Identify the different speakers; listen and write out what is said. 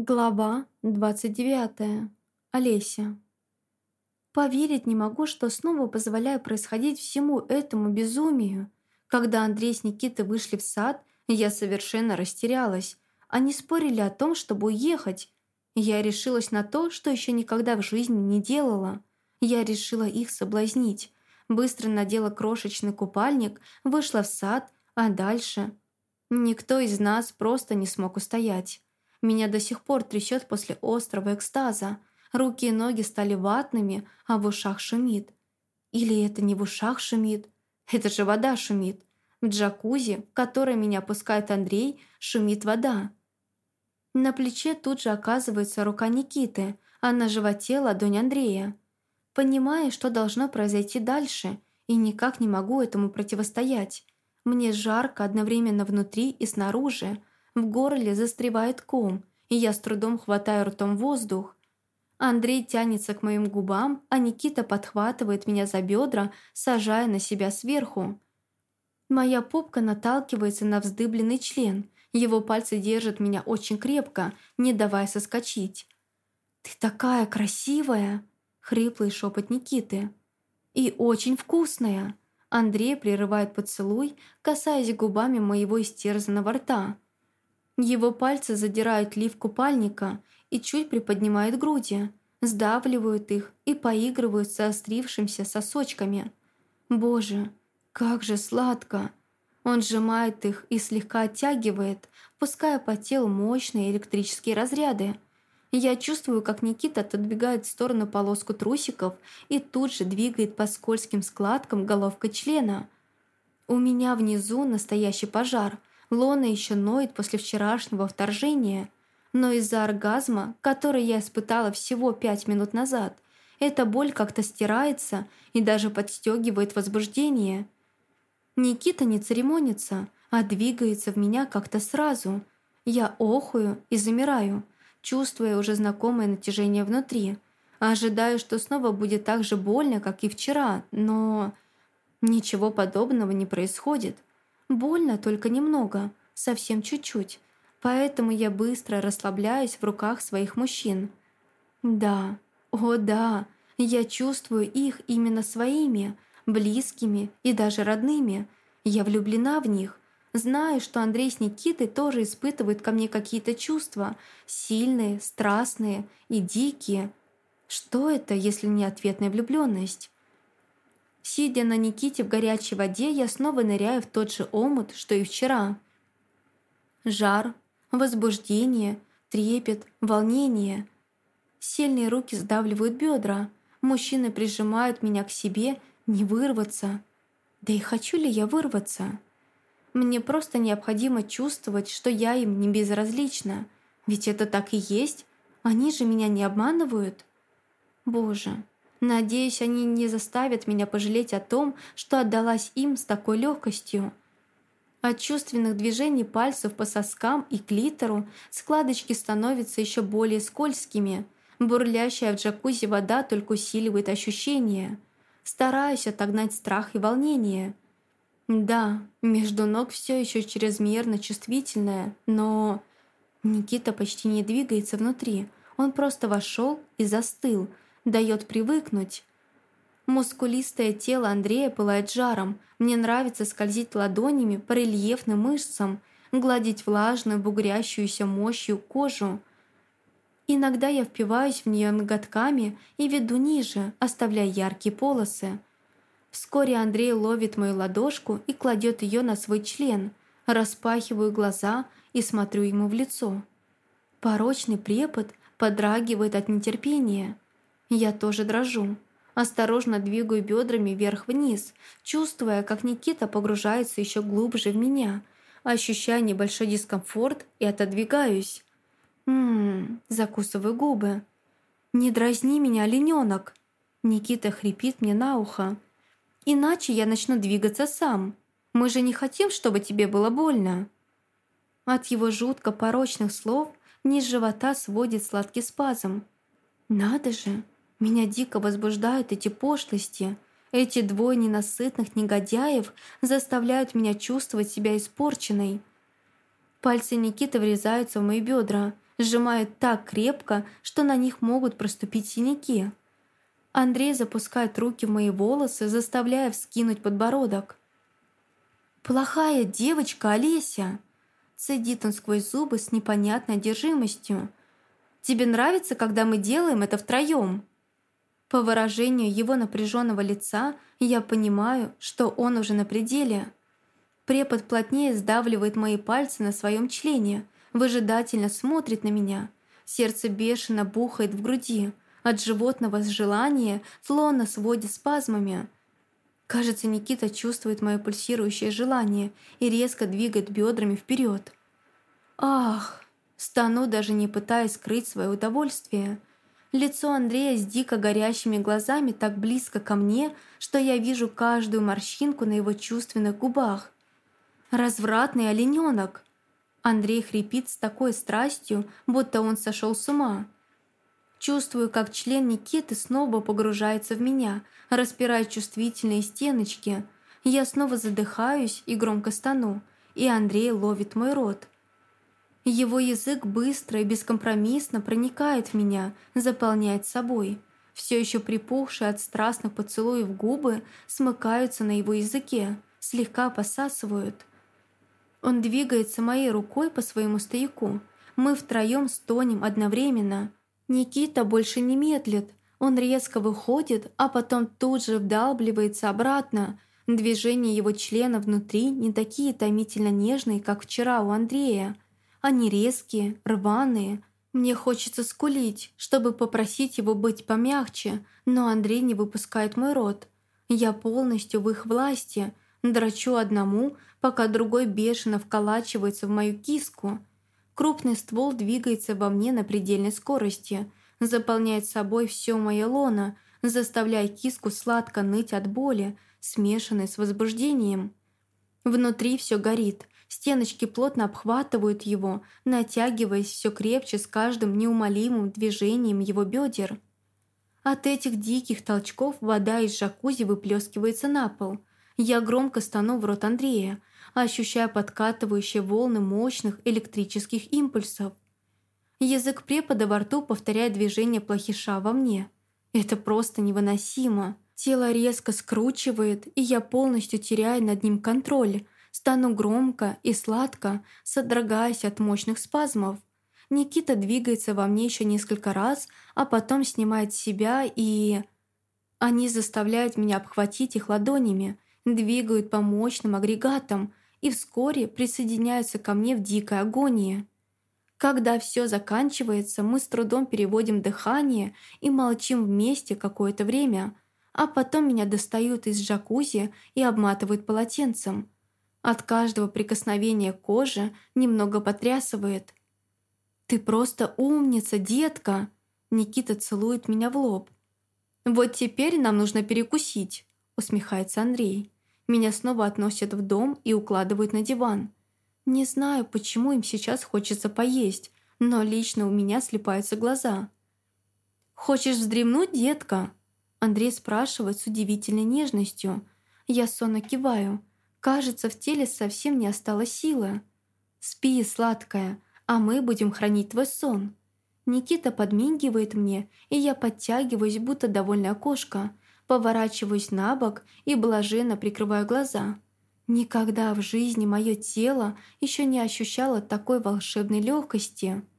Speaker 1: Глава 29. Олеся. Поверить не могу, что снова позволяю происходить всему этому безумию. Когда Андрей с Никитой вышли в сад, я совершенно растерялась. Они спорили о том, чтобы уехать. Я решилась на то, что еще никогда в жизни не делала. Я решила их соблазнить. Быстро надела крошечный купальник, вышла в сад, а дальше... Никто из нас просто не смог устоять. Меня до сих пор трясет после острого экстаза. Руки и ноги стали ватными, а в ушах шумит. Или это не в ушах шумит? Это же вода шумит. В джакузи, в которой меня пускает Андрей, шумит вода. На плече тут же оказывается рука Никиты, а на животе ладонь Андрея. Понимая, что должно произойти дальше, и никак не могу этому противостоять. Мне жарко одновременно внутри и снаружи, в горле застревает ком, и я с трудом хватаю ртом воздух. Андрей тянется к моим губам, а Никита подхватывает меня за бедра, сажая на себя сверху. Моя попка наталкивается на вздыбленный член. Его пальцы держат меня очень крепко, не давая соскочить. «Ты такая красивая!» — хриплый шепот Никиты. «И очень вкусная!» Андрей прерывает поцелуй, касаясь губами моего истерзанного рта. Его пальцы задирают лиф купальника и чуть приподнимают груди, сдавливают их и поигрывают с острившимся сосочками. Боже, как же сладко! Он сжимает их и слегка оттягивает, пуская по телу мощные электрические разряды. Я чувствую, как Никита отодвигает в сторону полоску трусиков и тут же двигает по скользким складкам головкой члена. У меня внизу настоящий пожар – Лона еще ноет после вчерашнего вторжения, но из-за оргазма, который я испытала всего пять минут назад, эта боль как-то стирается и даже подстегивает возбуждение. Никита не церемонится, а двигается в меня как-то сразу. Я охую и замираю, чувствуя уже знакомое натяжение внутри. Ожидаю, что снова будет так же больно, как и вчера, но... Ничего подобного не происходит. Больно только немного, совсем чуть-чуть, поэтому я быстро расслабляюсь в руках своих мужчин. Да, о да, я чувствую их именно своими, близкими и даже родными. Я влюблена в них. Знаю, что Андрей с Никитой тоже испытывают ко мне какие-то чувства, сильные, страстные и дикие. Что это, если не ответная влюбленность? Сидя на Никите в горячей воде, я снова ныряю в тот же омут, что и вчера. Жар, возбуждение, трепет, волнение. Сильные руки сдавливают бедра. Мужчины прижимают меня к себе, не вырваться. Да и хочу ли я вырваться? Мне просто необходимо чувствовать, что я им не безразлична. Ведь это так и есть. Они же меня не обманывают. Боже, Надеюсь, они не заставят меня пожалеть о том, что отдалась им с такой легкостью. От чувственных движений пальцев по соскам и клитору складочки становятся еще более скользкими. Бурлящая в джакузи вода только усиливает ощущения. Стараюсь отогнать страх и волнение. Да, между ног все еще чрезмерно чувствительное, но... Никита почти не двигается внутри. Он просто вошел и застыл, дает привыкнуть. Мускулистое тело Андрея пылает жаром. Мне нравится скользить ладонями по рельефным мышцам, гладить влажную, бугрящуюся мощью кожу. Иногда я впиваюсь в нее ноготками и веду ниже, оставляя яркие полосы. Вскоре Андрей ловит мою ладошку и кладет ее на свой член. Распахиваю глаза и смотрю ему в лицо. Порочный препод подрагивает от нетерпения. Я тоже дрожу. Осторожно двигаю бедрами вверх-вниз, чувствуя, как Никита погружается еще глубже в меня, ощущая небольшой дискомфорт и отодвигаюсь. Ммм, закусываю губы. «Не дразни меня, олененок!» Никита хрипит мне на ухо. «Иначе я начну двигаться сам. Мы же не хотим, чтобы тебе было больно». От его жутко порочных слов низ живота сводит сладкий спазм. «Надо же!» Меня дико возбуждают эти пошлости. Эти двое ненасытных негодяев заставляют меня чувствовать себя испорченной. Пальцы Никиты врезаются в мои бедра. Сжимают так крепко, что на них могут проступить синяки. Андрей запускает руки в мои волосы, заставляя вскинуть подбородок. «Плохая девочка, Олеся!» Цедит он сквозь зубы с непонятной одержимостью. «Тебе нравится, когда мы делаем это втроем?» По выражению его напряженного лица я понимаю, что он уже на пределе. Препод плотнее сдавливает мои пальцы на своем члене, выжидательно смотрит на меня. Сердце бешено бухает в груди. От животного желания словно сводит спазмами. Кажется, Никита чувствует мое пульсирующее желание и резко двигает бедрами вперед. Ах! Стану, даже не пытаясь скрыть свое удовольствие. Лицо Андрея с дико горящими глазами так близко ко мне, что я вижу каждую морщинку на его чувственных губах. Развратный олененок. Андрей хрипит с такой страстью, будто он сошел с ума. Чувствую, как член Никиты снова погружается в меня, распирая чувствительные стеночки. Я снова задыхаюсь и громко стану, и Андрей ловит мой рот. Его язык быстро и бескомпромиссно проникает в меня, заполняет собой. Все еще припухшие от страстных поцелуев губы смыкаются на его языке, слегка посасывают. Он двигается моей рукой по своему стояку. Мы втроем стонем одновременно – Никита больше не медлит. Он резко выходит, а потом тут же вдалбливается обратно. Движения его члена внутри не такие томительно нежные, как вчера у Андрея. Они резкие, рваные. Мне хочется скулить, чтобы попросить его быть помягче, но Андрей не выпускает мой рот. Я полностью в их власти, драчу одному, пока другой бешено вколачивается в мою киску – Крупный ствол двигается во мне на предельной скорости, заполняет собой все мое лоно, заставляя киску сладко ныть от боли, смешанной с возбуждением. Внутри все горит, стеночки плотно обхватывают его, натягиваясь все крепче с каждым неумолимым движением его бедер. От этих диких толчков вода из джакузи выплескивается на пол. Я громко стану в рот Андрея, ощущая подкатывающие волны мощных электрических импульсов. Язык препода во рту повторяет движение плохиша во мне. Это просто невыносимо. Тело резко скручивает, и я полностью теряю над ним контроль. Стану громко и сладко, содрогаясь от мощных спазмов. Никита двигается во мне еще несколько раз, а потом снимает себя и... Они заставляют меня обхватить их ладонями, двигают по мощным агрегатам, и вскоре присоединяются ко мне в дикой агонии. Когда все заканчивается, мы с трудом переводим дыхание и молчим вместе какое-то время, а потом меня достают из джакузи и обматывают полотенцем. От каждого прикосновения кожи немного потрясывает. «Ты просто умница, детка!» Никита целует меня в лоб. «Вот теперь нам нужно перекусить», усмехается Андрей. Меня снова относят в дом и укладывают на диван. Не знаю, почему им сейчас хочется поесть, но лично у меня слепаются глаза. «Хочешь вздремнуть, детка?» Андрей спрашивает с удивительной нежностью. Я сонно киваю. Кажется, в теле совсем не осталось силы. «Спи, сладкая, а мы будем хранить твой сон». Никита подмигивает мне, и я подтягиваюсь, будто довольная кошка – поворачиваюсь на бок и блаженно прикрываю глаза. Никогда в жизни мое тело еще не ощущало такой волшебной легкости –